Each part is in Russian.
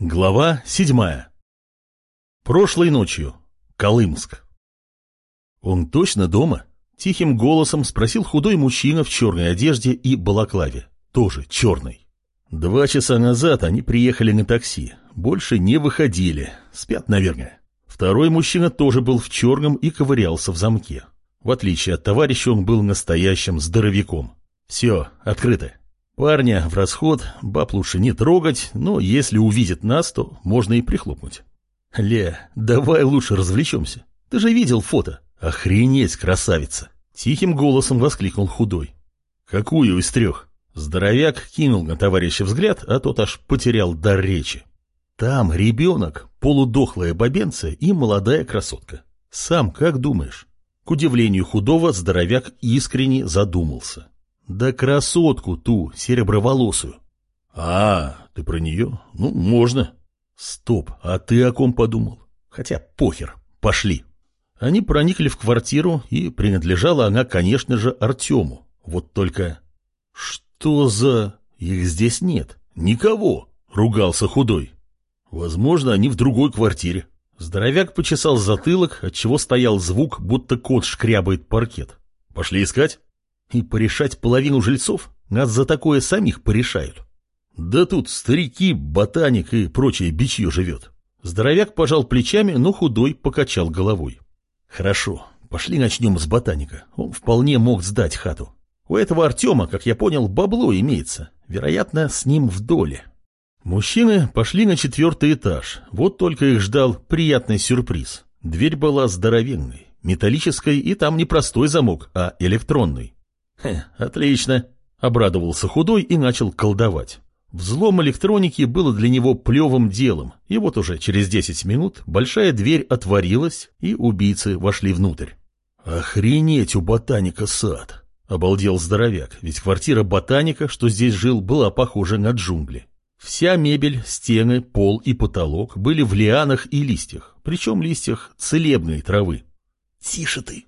Глава седьмая. Прошлой ночью. Колымск. «Он точно дома?» — тихим голосом спросил худой мужчина в черной одежде и балаклаве, тоже черной. Два часа назад они приехали на такси, больше не выходили, спят, наверное. Второй мужчина тоже был в черном и ковырялся в замке. В отличие от товарища, он был настоящим здоровяком. Все, открыто. Парня в расход, баб лучше не трогать, но если увидит нас, то можно и прихлопнуть. Ле, давай лучше развлечемся. Ты же видел фото. Охренеть, красавица. Тихим голосом воскликнул худой. Какую из трех? Здоровяк кинул на товарища взгляд, а тот аж потерял дар речи. Там ребенок, полудохлая бабенца и молодая красотка. Сам как думаешь? К удивлению худого, здоровяк искренне задумался. Да красотку ту, сереброволосую. А, ты про нее? Ну, можно. Стоп, а ты о ком подумал? Хотя похер, пошли. Они проникли в квартиру, и принадлежала она, конечно же, Артему. Вот только... Что за... Их здесь нет. Никого, ругался худой. Возможно, они в другой квартире. Здоровяк почесал затылок, отчего стоял звук, будто кот шкрябает паркет. Пошли искать? И порешать половину жильцов? Нас за такое самих порешают. Да тут старики, ботаник и прочее бичье живет. Здоровяк пожал плечами, но худой покачал головой. Хорошо, пошли начнем с ботаника. Он вполне мог сдать хату. У этого Артема, как я понял, бабло имеется. Вероятно, с ним в доле. Мужчины пошли на четвертый этаж. Вот только их ждал приятный сюрприз. Дверь была здоровенной, металлической, и там не простой замок, а электронный. Хе, отлично, обрадовался худой и начал колдовать. Взлом электроники было для него плевым делом, и вот уже через 10 минут большая дверь отворилась, и убийцы вошли внутрь. «Охренеть у ботаника сад!» — обалдел здоровяк, ведь квартира ботаника, что здесь жил, была похожа на джунгли. Вся мебель, стены, пол и потолок были в лианах и листьях, причем листьях целебной травы. «Тише ты!»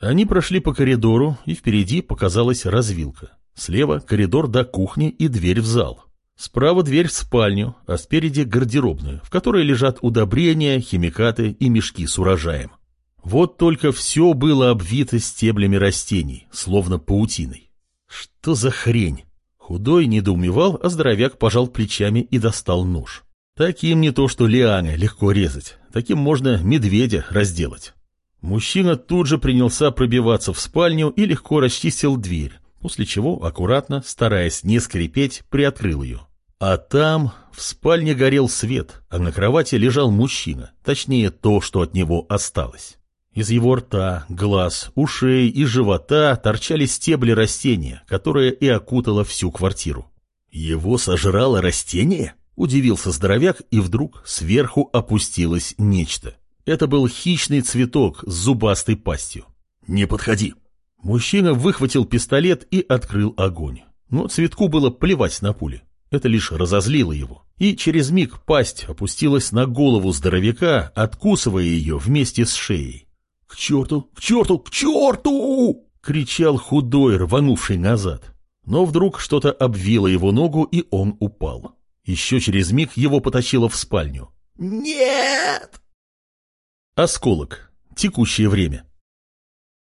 Они прошли по коридору, и впереди показалась развилка. Слева коридор до кухни и дверь в зал. Справа дверь в спальню, а спереди гардеробную, в которой лежат удобрения, химикаты и мешки с урожаем. Вот только все было обвито стеблями растений, словно паутиной. Что за хрень? Худой недоумевал, а здоровяк пожал плечами и достал нож. Таким не то что лианы легко резать, таким можно медведя разделать. Мужчина тут же принялся пробиваться в спальню и легко расчистил дверь, после чего, аккуратно, стараясь не скрипеть, приоткрыл ее. А там в спальне горел свет, а на кровати лежал мужчина, точнее то, что от него осталось. Из его рта, глаз, ушей и живота торчали стебли растения, которое и окутало всю квартиру. «Его сожрало растение?» – удивился здоровяк, и вдруг сверху опустилось нечто. Это был хищный цветок с зубастой пастью. «Не подходи!» Мужчина выхватил пистолет и открыл огонь. Но цветку было плевать на пули. Это лишь разозлило его. И через миг пасть опустилась на голову здоровяка, откусывая ее вместе с шеей. «К черту! К черту! К черту!» — кричал худой, рванувший назад. Но вдруг что-то обвило его ногу, и он упал. Еще через миг его потащило в спальню. «Нет!» Осколок. Текущее время.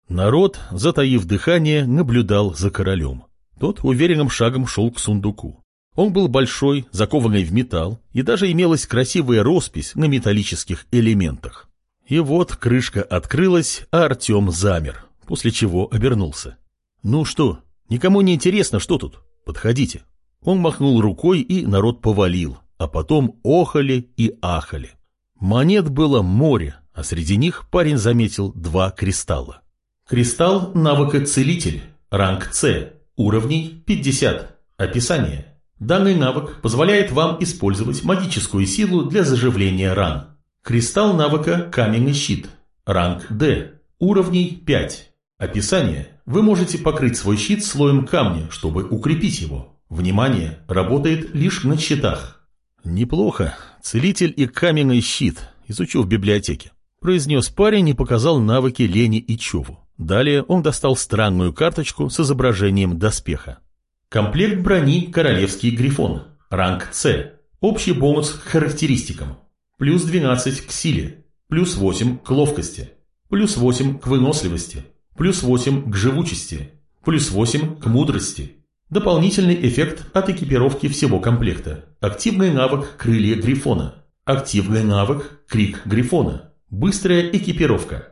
Народ, затаив дыхание, наблюдал за королем. Тот уверенным шагом шел к сундуку. Он был большой, закованный в металл, и даже имелась красивая роспись на металлических элементах. И вот крышка открылась, а Артем замер, после чего обернулся. «Ну что, никому не интересно, что тут? Подходите». Он махнул рукой, и народ повалил, а потом охали и ахали. Монет было море, а среди них парень заметил два кристалла. Кристалл навыка «Целитель», ранг С, уровней 50. Описание. Данный навык позволяет вам использовать магическую силу для заживления ран. Кристалл навыка «Каменный щит», ранг Д, уровней 5. Описание. Вы можете покрыть свой щит слоем камня, чтобы укрепить его. Внимание, работает лишь на щитах. Неплохо. Целитель и каменный щит. Изучу в библиотеке произнес парень и показал навыки Лени и Чову. Далее он достал странную карточку с изображением доспеха. Комплект брони «Королевский грифон». Ранг С. Общий бонус к характеристикам. Плюс 12 к силе. Плюс 8 к ловкости. Плюс 8 к выносливости. Плюс 8 к живучести. Плюс 8 к мудрости. Дополнительный эффект от экипировки всего комплекта. Активный навык «Крылья Грифона». Активный навык «Крик Грифона». Быстрая экипировка.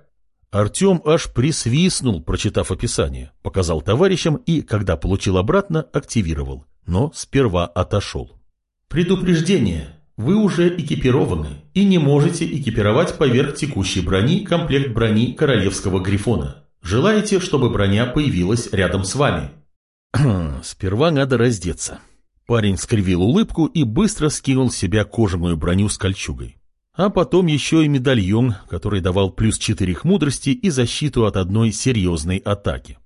Артем аж присвистнул, прочитав описание, показал товарищам и, когда получил обратно, активировал, но сперва отошел. Предупреждение. Вы уже экипированы и не можете экипировать поверх текущей брони комплект брони Королевского Грифона. Желаете, чтобы броня появилась рядом с вами? Сперва надо раздеться. Парень скривил улыбку и быстро скинул с себя кожаную броню с кольчугой. А потом еще и медальон, который давал плюс 4 к мудрости и защиту от одной серьезной атаки.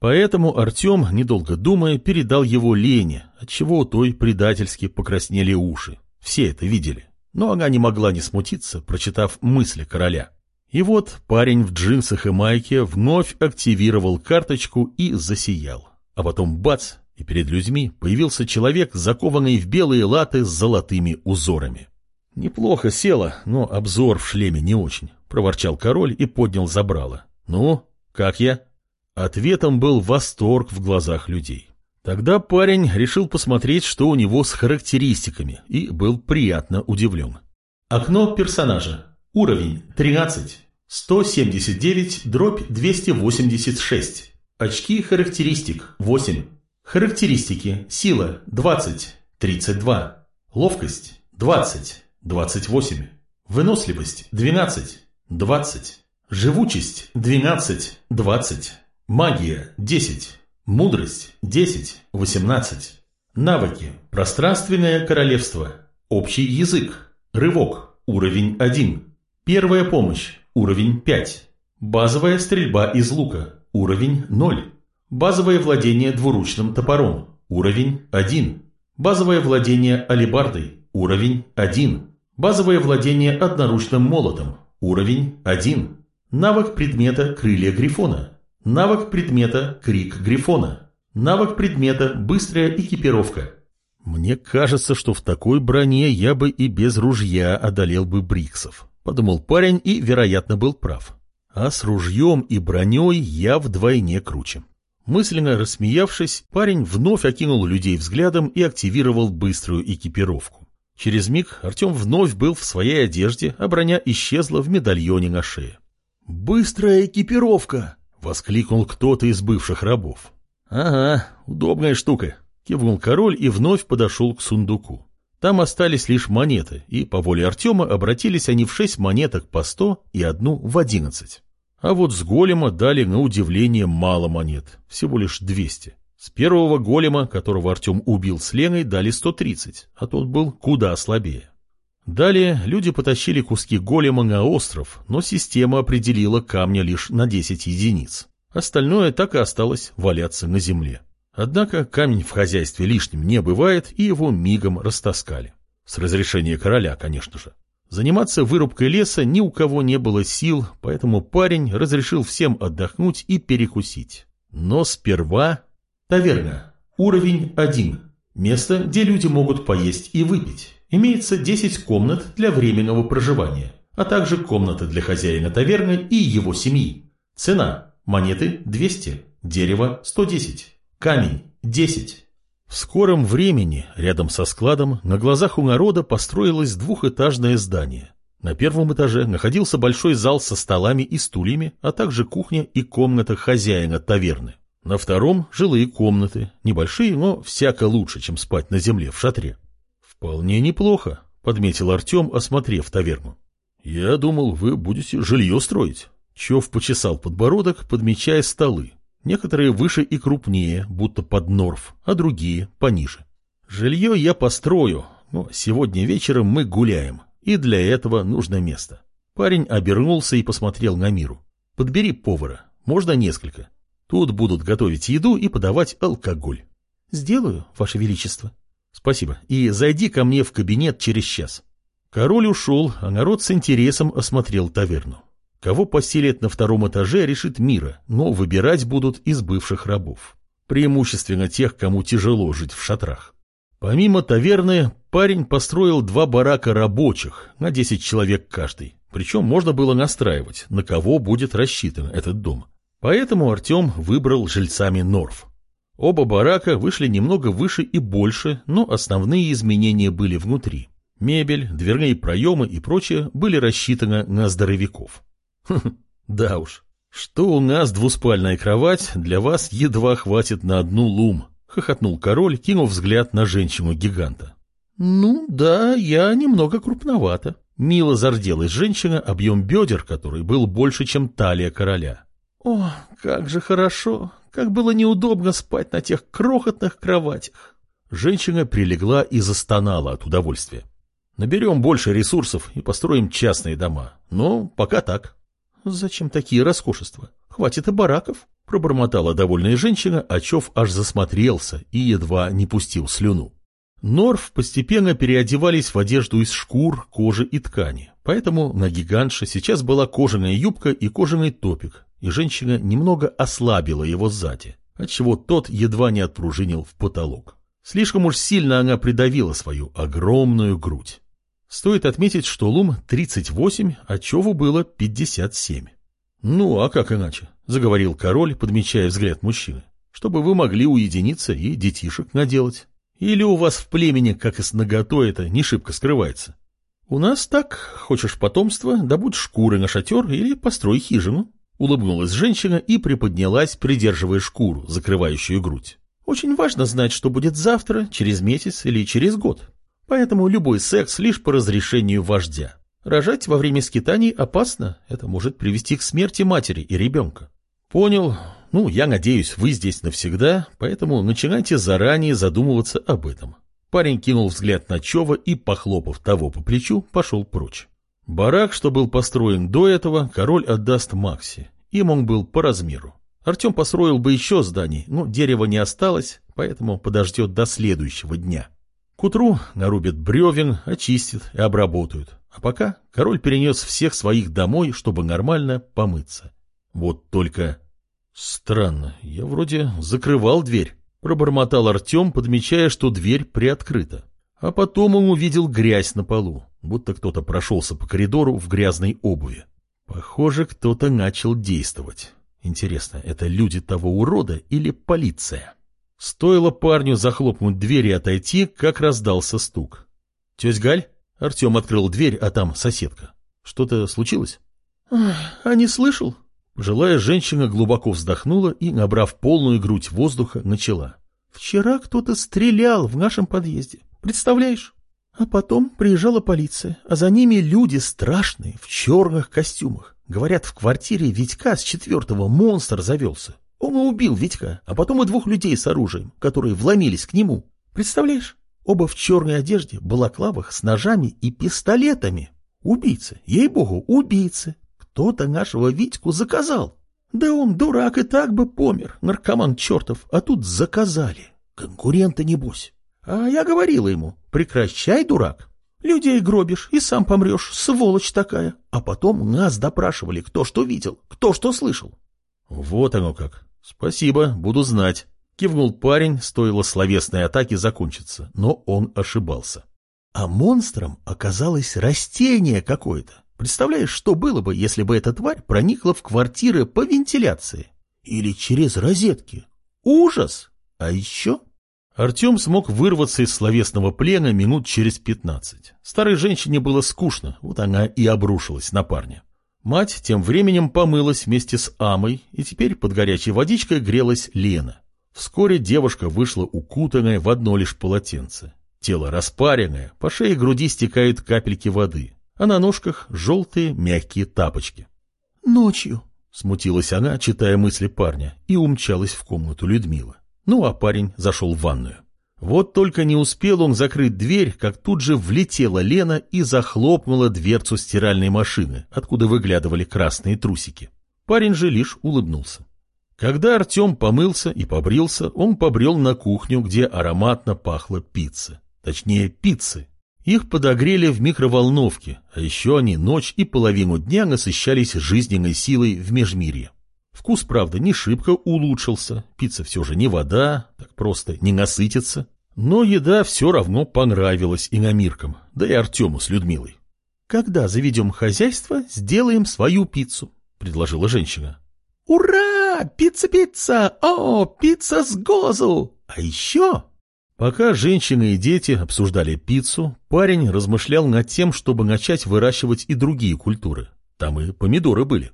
Поэтому Артем, недолго думая, передал его Лене, отчего у той предательски покраснели уши. Все это видели. Но она не могла не смутиться, прочитав мысли короля. И вот парень в джинсах и майке вновь активировал карточку и засиял. А потом бац, и перед людьми появился человек, закованный в белые латы с золотыми узорами. «Неплохо село, но обзор в шлеме не очень», — проворчал король и поднял забрало. «Ну, как я?» Ответом был восторг в глазах людей. Тогда парень решил посмотреть, что у него с характеристиками, и был приятно удивлен. Окно персонажа. Уровень 13. 179 дробь 286. Очки характеристик 8. Характеристики. Сила 20. 32. Ловкость 20. 28. Выносливость 12. 20. Живучесть 12. 20. Магия – 10. Мудрость – 10. 18. Навыки. Пространственное королевство. Общий язык. Рывок. Уровень 1. Первая помощь. Уровень 5. Базовая стрельба из лука. Уровень 0. Базовое владение двуручным топором. Уровень 1. Базовое владение алебардой. Уровень 1. Базовое владение одноручным молотом. Уровень 1. Навык предмета крылья грифона. Навык предмета «Крик Грифона». Навык предмета «Быстрая экипировка». «Мне кажется, что в такой броне я бы и без ружья одолел бы Бриксов», — подумал парень и, вероятно, был прав. А с ружьем и броней я вдвойне круче. Мысленно рассмеявшись, парень вновь окинул людей взглядом и активировал быструю экипировку. Через миг Артем вновь был в своей одежде, а броня исчезла в медальоне на шее. «Быстрая экипировка!» Воскликнул кто-то из бывших рабов. «Ага, удобная штука», — кивнул король и вновь подошел к сундуку. Там остались лишь монеты, и по воле Артема обратились они в шесть монеток по сто и одну в одиннадцать. А вот с голема дали на удивление мало монет, всего лишь двести. С первого голема, которого Артем убил с Леной, дали сто тридцать, а тот был куда слабее. Далее люди потащили куски голема на остров, но система определила камня лишь на 10 единиц. Остальное так и осталось валяться на земле. Однако камень в хозяйстве лишним не бывает, и его мигом растаскали. С разрешения короля, конечно же. Заниматься вырубкой леса ни у кого не было сил, поэтому парень разрешил всем отдохнуть и перекусить. Но сперва... Таверна. Уровень 1. Место, где люди могут поесть и выпить. Имеется 10 комнат для временного проживания, а также комната для хозяина таверны и его семьи. Цена. Монеты 200, дерево 110, камень 10. В скором времени рядом со складом на глазах у народа построилось двухэтажное здание. На первом этаже находился большой зал со столами и стульями, а также кухня и комната хозяина таверны. На втором – жилые комнаты, небольшие, но всяко лучше, чем спать на земле в шатре. «Вполне неплохо», — подметил Артем, осмотрев таверну. «Я думал, вы будете жилье строить». Чев почесал подбородок, подмечая столы. Некоторые выше и крупнее, будто под норф, а другие пониже. «Жилье я построю, но сегодня вечером мы гуляем, и для этого нужно место». Парень обернулся и посмотрел на миру. «Подбери повара, можно несколько. Тут будут готовить еду и подавать алкоголь». «Сделаю, Ваше Величество», Спасибо. И зайди ко мне в кабинет через час. Король ушел, а народ с интересом осмотрел таверну. Кого поселят на втором этаже, решит Мира, но выбирать будут из бывших рабов. Преимущественно тех, кому тяжело жить в шатрах. Помимо таверны, парень построил два барака рабочих на 10 человек каждый. Причем можно было настраивать, на кого будет рассчитан этот дом. Поэтому Артем выбрал жильцами Норф. Оба барака вышли немного выше и больше, но основные изменения были внутри. Мебель, дверные проемы и прочее были рассчитаны на здоровяков. да уж, что у нас двуспальная кровать, для вас едва хватит на одну лум, хохотнул король, кинув взгляд на женщину-гиганта. Ну да, я немного крупновата. Мило зарделась женщина, объем бедер которой был больше, чем талия короля. О, как же хорошо, как было неудобно спать на тех крохотных кроватях. Женщина прилегла и застонала от удовольствия. Наберем больше ресурсов и построим частные дома. Но пока так. Зачем такие роскошества? Хватит и бараков. Пробормотала довольная женщина, а Чов аж засмотрелся и едва не пустил слюну. Норф постепенно переодевались в одежду из шкур, кожи и ткани. Поэтому на гигантше сейчас была кожаная юбка и кожаный топик, и женщина немного ослабила его сзади, отчего тот едва не отпружинил в потолок. Слишком уж сильно она придавила свою огромную грудь. Стоит отметить, что Лум 38, а Чову было 57. «Ну, а как иначе?» — заговорил король, подмечая взгляд мужчины. «Чтобы вы могли уединиться и детишек наделать. Или у вас в племени, как и с наготой, это не шибко скрывается? У нас так, хочешь потомство, добудь шкуры на шатер или построй хижину». Улыбнулась женщина и приподнялась, придерживая шкуру, закрывающую грудь. «Очень важно знать, что будет завтра, через месяц или через год. Поэтому любой секс лишь по разрешению вождя. Рожать во время скитаний опасно, это может привести к смерти матери и ребенка. Понял. Ну, я надеюсь, вы здесь навсегда, поэтому начинайте заранее задумываться об этом. Парень кинул взгляд на Чова и, похлопав того по плечу, пошел прочь. Барак, что был построен до этого, король отдаст Макси. Им он был по размеру. Артем построил бы еще зданий, но дерева не осталось, поэтому подождет до следующего дня. К утру нарубят бревен, очистят и обработают. А пока король перенес всех своих домой, чтобы нормально помыться. Вот только... Странно, я вроде закрывал дверь. Пробормотал Артем, подмечая, что дверь приоткрыта. А потом он увидел грязь на полу, будто кто-то прошелся по коридору в грязной обуви. Похоже, кто-то начал действовать. Интересно, это люди того урода или полиция? Стоило парню захлопнуть дверь и отойти, как раздался стук. «Тетя Галь?» Артем открыл дверь, а там соседка. «Что-то случилось?» «А не слышал?» Пожилая женщина глубоко вздохнула и, набрав полную грудь воздуха, начала. «Вчера кто-то стрелял в нашем подъезде. Представляешь? А потом приезжала полиция, а за ними люди страшные, в черных костюмах. Говорят, в квартире Витька с четвертого монстр завелся. Он убил Витька, а потом и двух людей с оружием, которые вломились к нему. Представляешь? Оба в черной одежде, балаклавах с ножами и пистолетами. Убийцы, ей-богу, убийцы. Кто-то нашего Витьку заказал. Да он, дурак, и так бы помер, наркоман чертов, а тут заказали. Конкурента небось. А я говорила ему, прекращай, дурак. Людей гробишь и сам помрешь, сволочь такая. А потом нас допрашивали, кто что видел, кто что слышал. Вот оно как. «Спасибо, буду знать», — кивнул парень, стоило словесной атаки закончиться, но он ошибался. А монстром оказалось растение какое-то. Представляешь, что было бы, если бы эта тварь проникла в квартиры по вентиляции? Или через розетки? Ужас! А еще... Артем смог вырваться из словесного плена минут через пятнадцать. Старой женщине было скучно, вот она и обрушилась на парня. Мать тем временем помылась вместе с Амой, и теперь под горячей водичкой грелась Лена. Вскоре девушка вышла укутанная в одно лишь полотенце. Тело распаренное, по шее и груди стекают капельки воды, а на ножках желтые мягкие тапочки. «Ночью», — смутилась она, читая мысли парня, и умчалась в комнату Людмила. Ну, а парень зашел в ванную. Вот только не успел он закрыть дверь, как тут же влетела Лена и захлопнула дверцу стиральной машины, откуда выглядывали красные трусики. Парень же лишь улыбнулся. Когда Артем помылся и побрился, он побрел на кухню, где ароматно пахло пиццей. Точнее, пиццы. Их подогрели в микроволновке, а еще они ночь и половину дня насыщались жизненной силой в межмирье. Вкус, правда, не шибко улучшился, пицца все же не вода, так просто не насытится. Но еда все равно понравилась иномиркам, да и Артему с Людмилой. «Когда заведем хозяйство, сделаем свою пиццу», — предложила женщина. «Ура! Пицца-пицца! О, пицца с гозу! А еще...» Пока женщины и дети обсуждали пиццу, парень размышлял над тем, чтобы начать выращивать и другие культуры. Там и помидоры были.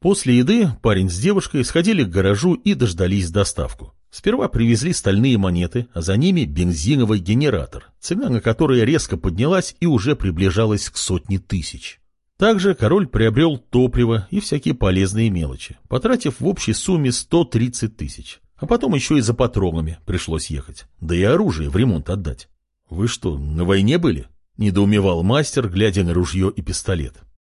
После еды парень с девушкой сходили к гаражу и дождались доставку. Сперва привезли стальные монеты, а за ними бензиновый генератор, цена на который резко поднялась и уже приближалась к сотне тысяч. Также король приобрел топливо и всякие полезные мелочи, потратив в общей сумме 130 тысяч. А потом еще и за патронами пришлось ехать, да и оружие в ремонт отдать. «Вы что, на войне были?» – недоумевал мастер, глядя на ружье и пистолет.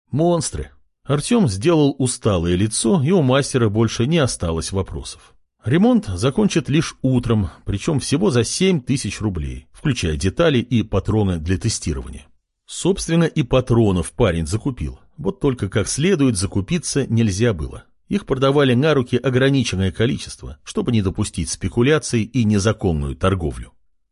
«Монстры!» Артем сделал усталое лицо, и у мастера больше не осталось вопросов. Ремонт закончат лишь утром, причем всего за 7 тысяч рублей, включая детали и патроны для тестирования. Собственно, и патронов парень закупил, вот только как следует закупиться нельзя было. Их продавали на руки ограниченное количество, чтобы не допустить спекуляций и незаконную торговлю.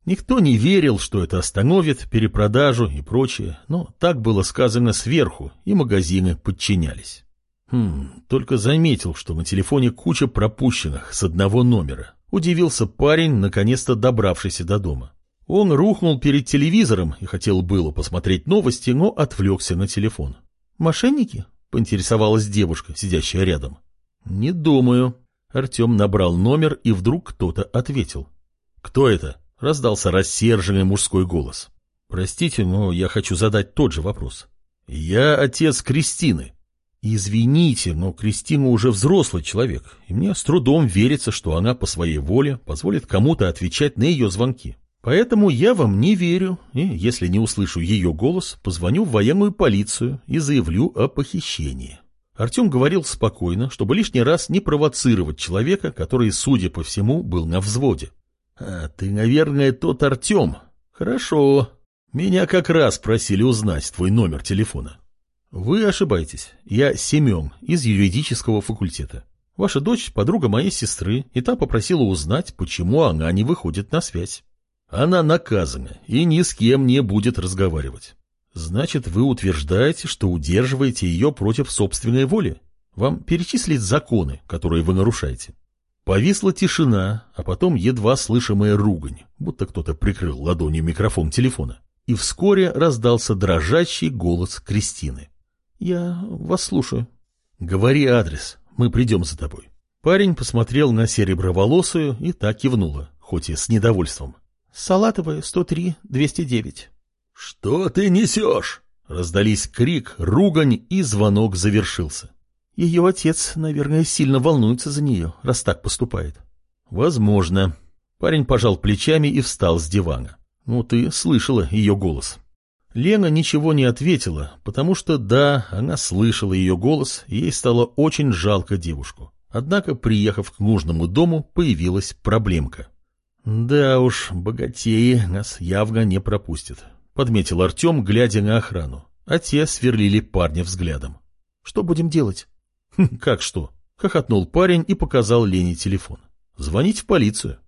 Никто не верил, что это остановит перепродажу и прочее, но так было сказано сверху, и магазины подчинялись. Хм, только заметил, что на телефоне куча пропущенных с одного номера. Удивился парень, наконец-то добравшийся до дома. Он рухнул перед телевизором и хотел было посмотреть новости, но отвлекся на телефон. «Мошенники?» — поинтересовалась девушка, сидящая рядом. «Не думаю». Артем набрал номер, и вдруг кто-то ответил. «Кто это?» — раздался рассерженный мужской голос. «Простите, но я хочу задать тот же вопрос. Я отец Кристины». «Извините, но Кристина уже взрослый человек, и мне с трудом верится, что она по своей воле позволит кому-то отвечать на ее звонки. Поэтому я вам не верю, и если не услышу ее голос, позвоню в военную полицию и заявлю о похищении». Артем говорил спокойно, чтобы лишний раз не провоцировать человека, который, судя по всему, был на взводе. «А ты, наверное, тот Артем. Хорошо. Меня как раз просили узнать твой номер телефона». «Вы ошибаетесь. Я Семен из юридического факультета. Ваша дочь – подруга моей сестры, и та попросила узнать, почему она не выходит на связь. Она наказана и ни с кем не будет разговаривать. Значит, вы утверждаете, что удерживаете ее против собственной воли? Вам перечислить законы, которые вы нарушаете?» Повисла тишина, а потом едва слышимая ругань, будто кто-то прикрыл ладонью микрофон телефона. И вскоре раздался дрожащий голос Кристины. «Я вас слушаю». «Говори адрес, мы придем за тобой». Парень посмотрел на сереброволосую и так кивнула, хоть и с недовольством. «Салатовая, 103, 209». «Что ты несешь?» Раздались крик, ругань, и звонок завершился. Ее отец, наверное, сильно волнуется за нее, раз так поступает. Возможно. Парень пожал плечами и встал с дивана. Ну, ты слышала ее голос. Лена ничего не ответила, потому что, да, она слышала ее голос, и ей стало очень жалко девушку. Однако, приехав к нужному дому, появилась проблемка. «Да уж, богатеи нас явно не пропустят», — подметил Артем, глядя на охрану. А те сверлили парня взглядом. «Что будем делать?» «Как что?» — хохотнул парень и показал Лене телефон. «Звонить в полицию».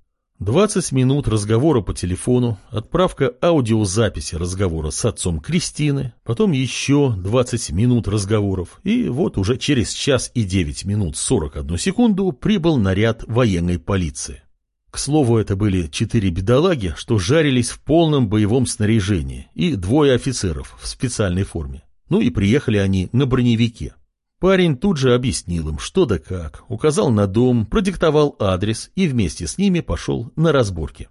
Двадцать минут разговора по телефону, отправка аудиозаписи разговора с отцом Кристины, потом еще двадцать минут разговоров, и вот уже через час и девять минут сорок одну секунду прибыл наряд военной полиции. К слову, это были четыре бедолаги, что жарились в полном боевом снаряжении, и двое офицеров в специальной форме. Ну и приехали они на броневике. Парень тут же объяснил им, что да как, указал на дом, продиктовал адрес и вместе с ними пошел на разборки.